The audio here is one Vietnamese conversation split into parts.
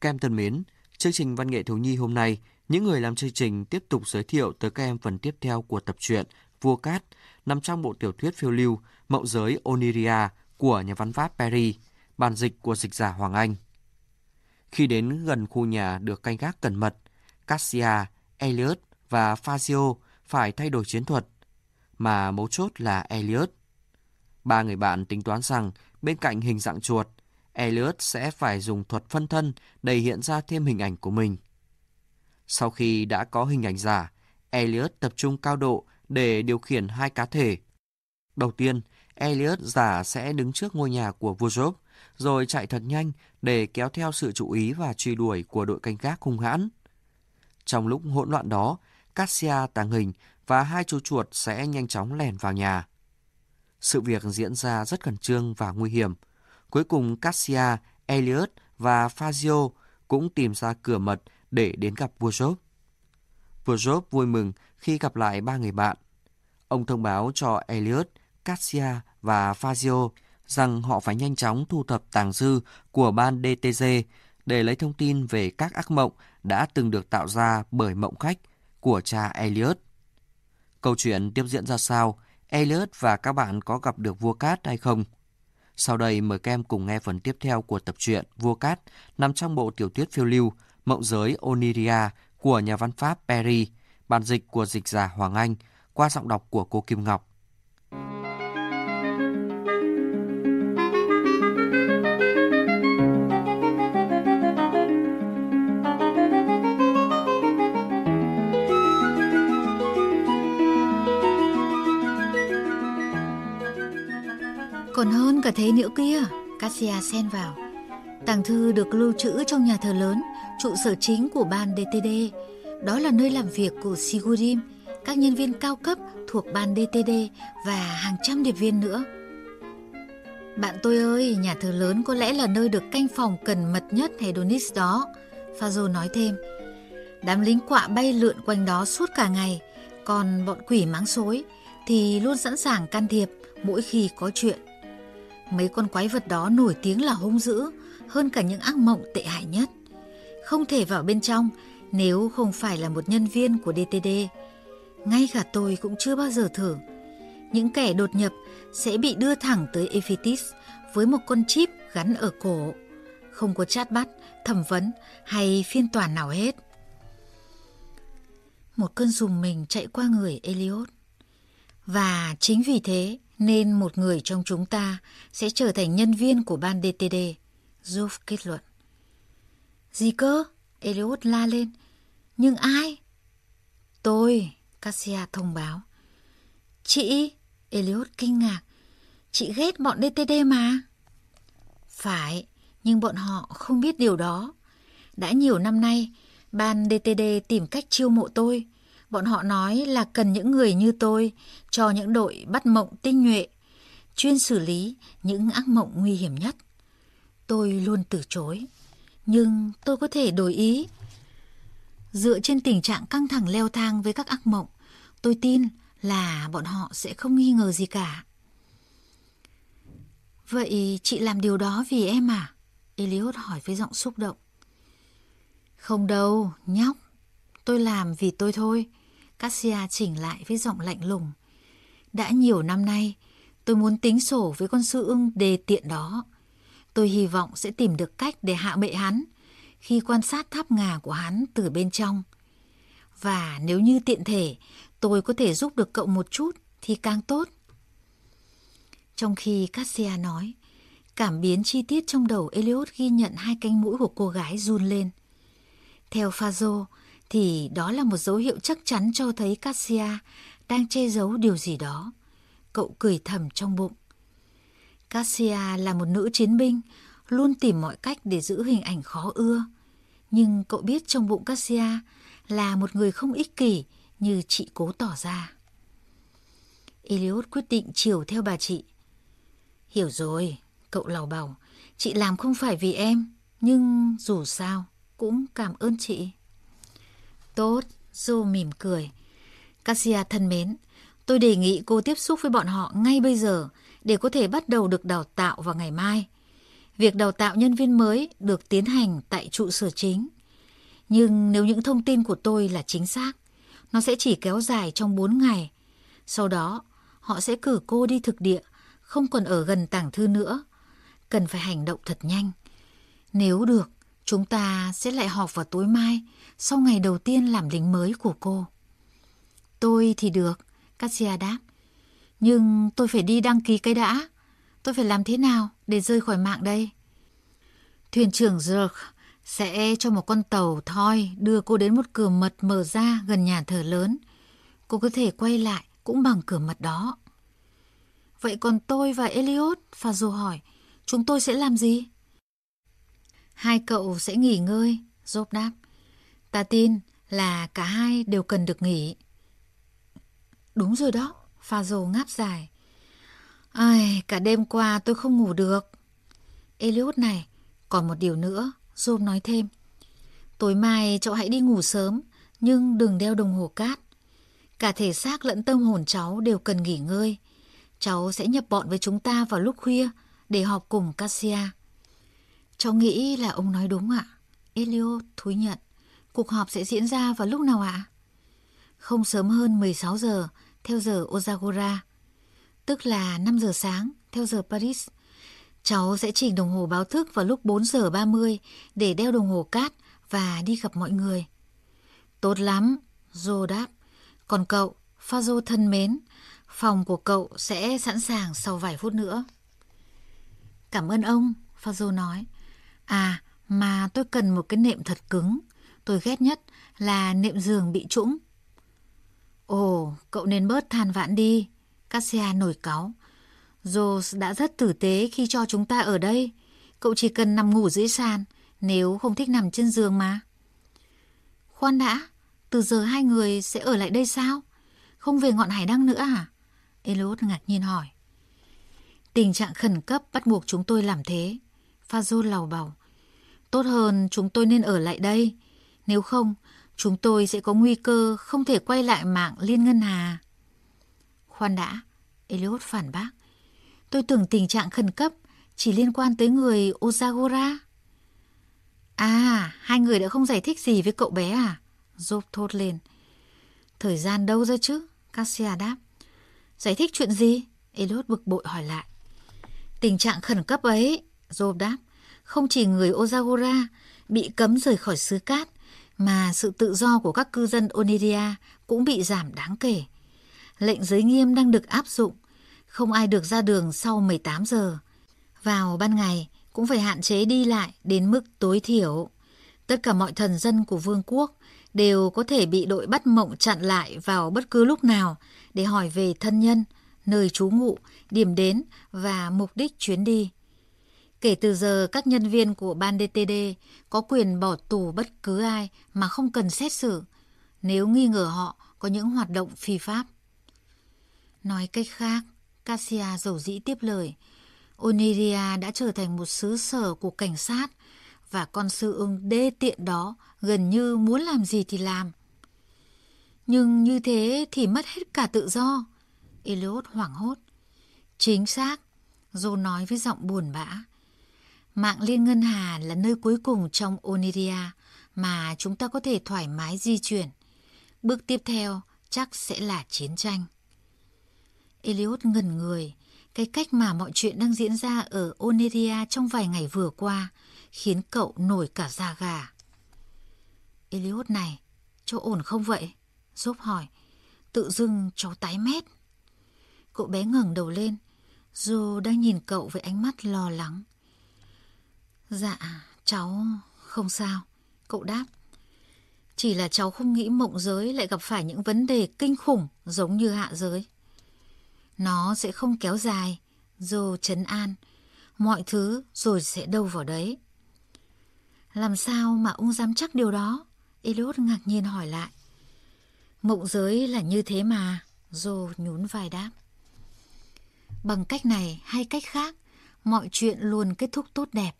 Các em thân mến, chương trình Văn nghệ thiếu nhi hôm nay, những người làm chương trình tiếp tục giới thiệu tới các em phần tiếp theo của tập truyện Vua Cát nằm trong bộ tiểu thuyết phiêu lưu Mộng giới Oniria của nhà văn Pháp Perry, bản dịch của dịch giả Hoàng Anh. Khi đến gần khu nhà được canh gác cẩn mật, Cassia, Elliot và Fazio phải thay đổi chiến thuật, mà mấu chốt là Elliot. Ba người bạn tính toán rằng bên cạnh hình dạng chuột, Elliot sẽ phải dùng thuật phân thân để hiện ra thêm hình ảnh của mình. Sau khi đã có hình ảnh giả, Elliot tập trung cao độ để điều khiển hai cá thể. Đầu tiên, Elliot giả sẽ đứng trước ngôi nhà của vua Job, rồi chạy thật nhanh để kéo theo sự chú ý và truy đuổi của đội canh gác hung hãn. Trong lúc hỗn loạn đó, Cassia tàng hình và hai chú chuột sẽ nhanh chóng lèn vào nhà. Sự việc diễn ra rất khẩn trương và nguy hiểm. Cuối cùng Cassia, Elliot và Fazio cũng tìm ra cửa mật để đến gặp vua Job. Vua Job vui mừng khi gặp lại ba người bạn. Ông thông báo cho Elliot, Cassia và Fazio rằng họ phải nhanh chóng thu thập tàng dư của ban DTG để lấy thông tin về các ác mộng đã từng được tạo ra bởi mộng khách của cha Elliot. Câu chuyện tiếp diễn ra sao? Elliot và các bạn có gặp được vua cát hay không? Sau đây mời các em cùng nghe phần tiếp theo của tập truyện Vua Cát nằm trong bộ tiểu thuyết phiêu lưu Mộng giới Oniria của nhà văn Pháp Perry, bản dịch của dịch giả Hoàng Anh qua giọng đọc của cô Kim Ngọc. Còn hơn cả thế nữa kia, Cassia xen vào. Tàng thư được lưu trữ trong nhà thờ lớn, trụ sở chính của ban DTD. Đó là nơi làm việc của Sigurim, các nhân viên cao cấp thuộc ban DTD và hàng trăm điệp viên nữa. Bạn tôi ơi, nhà thờ lớn có lẽ là nơi được canh phòng cần mật nhất Hedonis đó. Fazo nói thêm. Đám lính quạ bay lượn quanh đó suốt cả ngày, còn bọn quỷ máng xối thì luôn sẵn sàng can thiệp mỗi khi có chuyện. Mấy con quái vật đó nổi tiếng là hung dữ hơn cả những ác mộng tệ hại nhất. Không thể vào bên trong nếu không phải là một nhân viên của DTD. Ngay cả tôi cũng chưa bao giờ thử. Những kẻ đột nhập sẽ bị đưa thẳng tới Ephitis với một con chip gắn ở cổ. Không có chat bắt, thẩm vấn hay phiên tòa nào hết. Một cơn dùng mình chạy qua người Elliot. Và chính vì thế, nên một người trong chúng ta sẽ trở thành nhân viên của ban DTD. Zuf kết luận. Gì cơ? Elliot la lên. Nhưng ai? Tôi, Cassia thông báo. Chị? Elliot kinh ngạc. Chị ghét bọn DTD mà. Phải, nhưng bọn họ không biết điều đó. Đã nhiều năm nay, ban DTD tìm cách chiêu mộ tôi Bọn họ nói là cần những người như tôi cho những đội bắt mộng tinh nhuệ, chuyên xử lý những ác mộng nguy hiểm nhất. Tôi luôn từ chối, nhưng tôi có thể đổi ý. Dựa trên tình trạng căng thẳng leo thang với các ác mộng, tôi tin là bọn họ sẽ không nghi ngờ gì cả. Vậy chị làm điều đó vì em à? Eliud hỏi với giọng xúc động. Không đâu, nhóc. Tôi làm vì tôi thôi. Cassia chỉnh lại với giọng lạnh lùng. Đã nhiều năm nay, tôi muốn tính sổ với con sư ưng đề tiện đó. Tôi hy vọng sẽ tìm được cách để hạ bệ hắn khi quan sát tháp ngà của hắn từ bên trong. Và nếu như tiện thể, tôi có thể giúp được cậu một chút thì càng tốt. Trong khi Cassia nói, cảm biến chi tiết trong đầu Elliot ghi nhận hai cánh mũi của cô gái run lên. Theo Fazo, thì đó là một dấu hiệu chắc chắn cho thấy Cassia đang che giấu điều gì đó. Cậu cười thầm trong bụng. Cassia là một nữ chiến binh, luôn tìm mọi cách để giữ hình ảnh khó ưa. Nhưng cậu biết trong bụng Cassia là một người không ích kỷ như chị cố tỏ ra. Eliot quyết định chiều theo bà chị. Hiểu rồi, cậu lào bảo, chị làm không phải vì em, nhưng dù sao cũng cảm ơn chị. Tốt, Joe mỉm cười. Cassia thân mến, tôi đề nghị cô tiếp xúc với bọn họ ngay bây giờ để có thể bắt đầu được đào tạo vào ngày mai. việc đào tạo nhân viên mới được tiến hành tại trụ sở chính. Nhưng nếu những thông tin của tôi là chính xác, nó sẽ chỉ kéo dài trong 4 ngày. Sau đó, họ sẽ cử cô đi thực địa, không còn ở gần tảng thư nữa. Cần phải hành động thật nhanh. Nếu được, chúng ta sẽ lại họp vào tối mai, sau ngày đầu tiên làm lính mới của cô. Tôi thì được, Cassia đáp. Nhưng tôi phải đi đăng ký cái đã. Tôi phải làm thế nào để rơi khỏi mạng đây? Thuyền trưởng Zerk sẽ cho một con tàu thoi đưa cô đến một cửa mật mở ra gần nhà thờ lớn. Cô có thể quay lại cũng bằng cửa mật đó. Vậy còn tôi và Elliot, Fazio hỏi, chúng tôi sẽ làm gì? Hai cậu sẽ nghỉ ngơi, Job đáp. Ta tin là cả hai đều cần được nghỉ. Đúng rồi đó, Fazio ngáp dài. Ai, cả đêm qua tôi không ngủ được. Elliot này, còn một điều nữa, Job nói thêm. Tối mai cháu hãy đi ngủ sớm, nhưng đừng đeo đồng hồ cát. Cả thể xác lẫn tâm hồn cháu đều cần nghỉ ngơi. Cháu sẽ nhập bọn với chúng ta vào lúc khuya để họp cùng Cassia. Cháu nghĩ là ông nói đúng ạ. Elio thú nhận. Cuộc họp sẽ diễn ra vào lúc nào ạ? Không sớm hơn 16 giờ theo giờ Ozagora, tức là 5 giờ sáng theo giờ Paris. Cháu sẽ chỉnh đồng hồ báo thức vào lúc 4 giờ 30 để đeo đồng hồ cát và đi gặp mọi người. Tốt lắm, Joe đáp. Còn cậu, Fazo thân mến, phòng của cậu sẽ sẵn sàng sau vài phút nữa. Cảm ơn ông, Fazo nói. À, mà tôi cần một cái nệm thật cứng. Tôi ghét nhất là nệm giường bị trũng. Ồ, cậu nên bớt than vãn đi. Cassia nổi cáu. Rose đã rất tử tế khi cho chúng ta ở đây. Cậu chỉ cần nằm ngủ dưới sàn, nếu không thích nằm trên giường mà. Khoan đã, từ giờ hai người sẽ ở lại đây sao? Không về ngọn hải đăng nữa à? Elot ngạc nhiên hỏi. Tình trạng khẩn cấp bắt buộc chúng tôi làm thế. Fazol lầu bầu. Tốt hơn chúng tôi nên ở lại đây. Nếu không, chúng tôi sẽ có nguy cơ không thể quay lại mạng Liên Ngân Hà. Khoan đã, Elliot phản bác. Tôi tưởng tình trạng khẩn cấp chỉ liên quan tới người Ozagora. À, hai người đã không giải thích gì với cậu bé à? Job thốt lên. Thời gian đâu ra chứ? Cassia đáp. Giải thích chuyện gì? Elliot bực bội hỏi lại. Tình trạng khẩn cấp ấy, Job đáp. Không chỉ người Ozagora bị cấm rời khỏi xứ cát, mà sự tự do của các cư dân Oniria cũng bị giảm đáng kể. Lệnh giới nghiêm đang được áp dụng, không ai được ra đường sau 18 giờ. Vào ban ngày cũng phải hạn chế đi lại đến mức tối thiểu. Tất cả mọi thần dân của vương quốc đều có thể bị đội bắt mộng chặn lại vào bất cứ lúc nào để hỏi về thân nhân, nơi trú ngụ, điểm đến và mục đích chuyến đi. Kể từ giờ, các nhân viên của ban DTD có quyền bỏ tù bất cứ ai mà không cần xét xử nếu nghi ngờ họ có những hoạt động phi pháp. Nói cách khác, Cassia dầu dĩ tiếp lời, Oniria đã trở thành một xứ sở của cảnh sát và con sư ưng đê tiện đó gần như muốn làm gì thì làm. Nhưng như thế thì mất hết cả tự do. Eliot hoảng hốt. Chính xác, Joe nói với giọng buồn bã. Mạng Liên Ngân Hà là nơi cuối cùng trong Oniria mà chúng ta có thể thoải mái di chuyển. Bước tiếp theo chắc sẽ là chiến tranh. Eliot ngẩn người, cái cách mà mọi chuyện đang diễn ra ở Oneria trong vài ngày vừa qua khiến cậu nổi cả da gà. Eliot này, chỗ ổn không vậy? Giúp hỏi. Tự dưng cháu tái mét. Cậu bé ngẩng đầu lên. Dù đang nhìn cậu với ánh mắt lo lắng. Dạ, cháu không sao. Cậu đáp. Chỉ là cháu không nghĩ mộng giới lại gặp phải những vấn đề kinh khủng giống như hạ giới. Nó sẽ không kéo dài, dù chấn an. Mọi thứ rồi sẽ đâu vào đấy. Làm sao mà ông dám chắc điều đó? Eliot ngạc nhiên hỏi lại. Mộng giới là như thế mà, Dô nhún vai đáp. Bằng cách này hay cách khác, mọi chuyện luôn kết thúc tốt đẹp.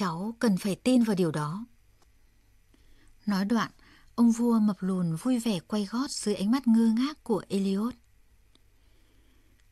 Cháu cần phải tin vào điều đó. Nói đoạn, ông vua mập lùn vui vẻ quay gót dưới ánh mắt ngơ ngác của Eliot.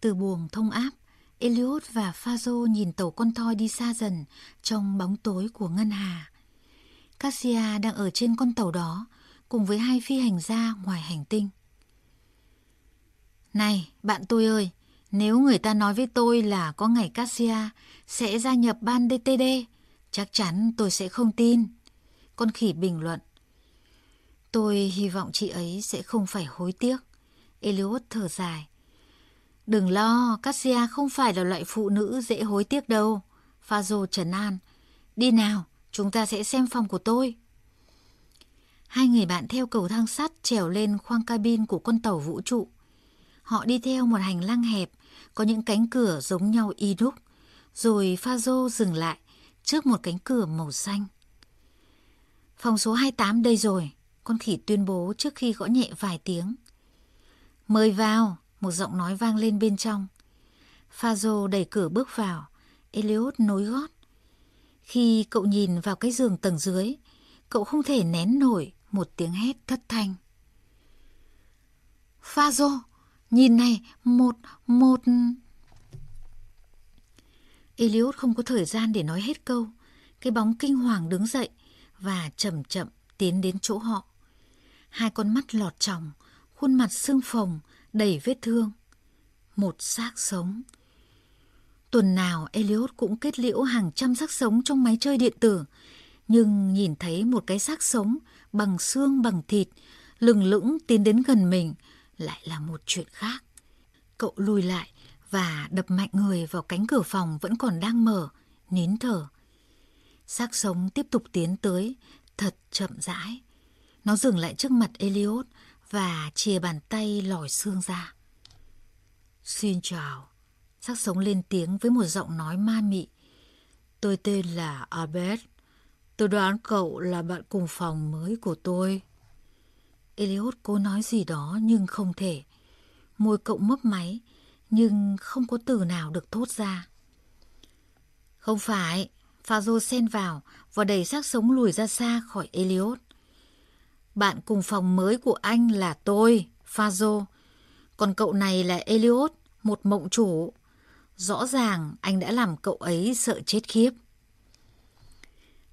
Từ buồng thông áp, Eliot và Phazo nhìn tàu con thoi đi xa dần trong bóng tối của ngân hà. Cassia đang ở trên con tàu đó cùng với hai phi hành gia ngoài hành tinh. Này, bạn tôi ơi, nếu người ta nói với tôi là có ngày Cassia sẽ gia nhập ban DTD, chắc chắn tôi sẽ không tin. Con khỉ bình luận. Tôi hy vọng chị ấy sẽ không phải hối tiếc. Eliot thở dài. Đừng lo, Cassia không phải là loại phụ nữ dễ hối tiếc đâu. Phazo trần an. Đi nào, chúng ta sẽ xem phòng của tôi. Hai người bạn theo cầu thang sắt trèo lên khoang cabin của con tàu vũ trụ. Họ đi theo một hành lang hẹp, có những cánh cửa giống nhau y đúc. Rồi Phazo dừng lại trước một cánh cửa màu xanh. Phòng số 28 đây rồi, con khỉ tuyên bố trước khi gõ nhẹ vài tiếng. Mời vào, một giọng nói vang lên bên trong. Fazo đẩy cửa bước vào, Elliot nối gót. Khi cậu nhìn vào cái giường tầng dưới, cậu không thể nén nổi một tiếng hét thất thanh. Fazo, nhìn này, một, một... Eliud không có thời gian để nói hết câu. Cái bóng kinh hoàng đứng dậy và chậm chậm tiến đến chỗ họ. Hai con mắt lọt tròng, khuôn mặt xương phồng, đầy vết thương. Một xác sống. Tuần nào Eliud cũng kết liễu hàng trăm xác sống trong máy chơi điện tử, nhưng nhìn thấy một cái xác sống bằng xương bằng thịt, lừng lững tiến đến gần mình lại là một chuyện khác. Cậu lùi lại và đập mạnh người vào cánh cửa phòng vẫn còn đang mở, nín thở. Xác sống tiếp tục tiến tới, thật chậm rãi. Nó dừng lại trước mặt Elliot và chìa bàn tay lòi xương ra. Xin chào. Xác sống lên tiếng với một giọng nói ma mị. Tôi tên là Abed. Tôi đoán cậu là bạn cùng phòng mới của tôi. Elliot cố nói gì đó nhưng không thể. Môi cậu mấp máy nhưng không có từ nào được thốt ra. Không phải, Fazo xen vào và đẩy xác sống lùi ra xa khỏi Elliot. Bạn cùng phòng mới của anh là tôi, Fazo. Còn cậu này là Elliot, một mộng chủ. Rõ ràng anh đã làm cậu ấy sợ chết khiếp.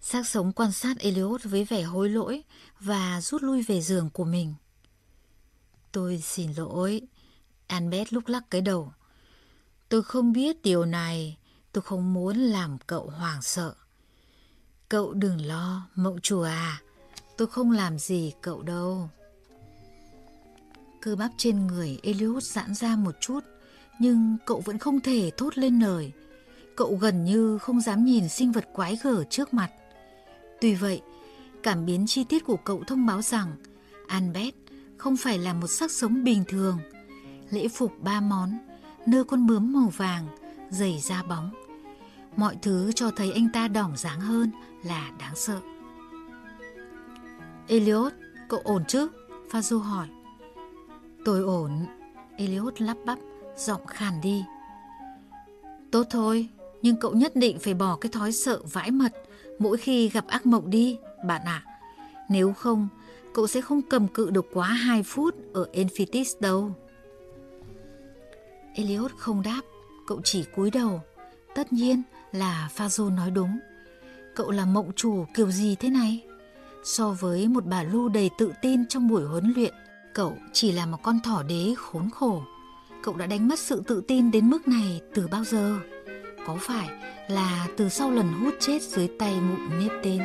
Xác sống quan sát Elliot với vẻ hối lỗi và rút lui về giường của mình. Tôi xin lỗi. Albert lúc lắc cái đầu. Tôi không biết điều này. Tôi không muốn làm cậu hoảng sợ. Cậu đừng lo, mộng chùa à. Tôi không làm gì cậu đâu. Cơ bắp trên người Eliud giãn ra một chút, nhưng cậu vẫn không thể thốt lên lời. Cậu gần như không dám nhìn sinh vật quái gở trước mặt. Tuy vậy, cảm biến chi tiết của cậu thông báo rằng Albert không phải là một sắc sống bình thường. Lễ phục ba món, nơ con bướm màu vàng, giày da bóng. Mọi thứ cho thấy anh ta đỏng dáng hơn là đáng sợ. Elliot, cậu ổn chứ? Fazu hỏi. Tôi ổn. Elliot lắp bắp, giọng khàn đi. Tốt thôi, nhưng cậu nhất định phải bỏ cái thói sợ vãi mật mỗi khi gặp ác mộng đi, bạn ạ. Nếu không, cậu sẽ không cầm cự được quá 2 phút ở Enfitis đâu. Elliot không đáp, cậu chỉ cúi đầu. Tất nhiên là Fazo nói đúng. Cậu là mộng chủ kiểu gì thế này? So với một bà Lu đầy tự tin trong buổi huấn luyện, cậu chỉ là một con thỏ đế khốn khổ. Cậu đã đánh mất sự tự tin đến mức này từ bao giờ? Có phải là từ sau lần hút chết dưới tay mụn nếp tên?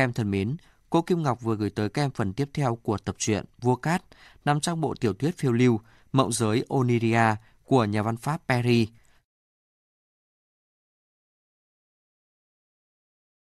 Các em thân mến, cô Kim Ngọc vừa gửi tới các em phần tiếp theo của tập truyện Vua Cát nằm trong bộ tiểu thuyết phiêu lưu Mộng giới Oniria của nhà văn Pháp Perry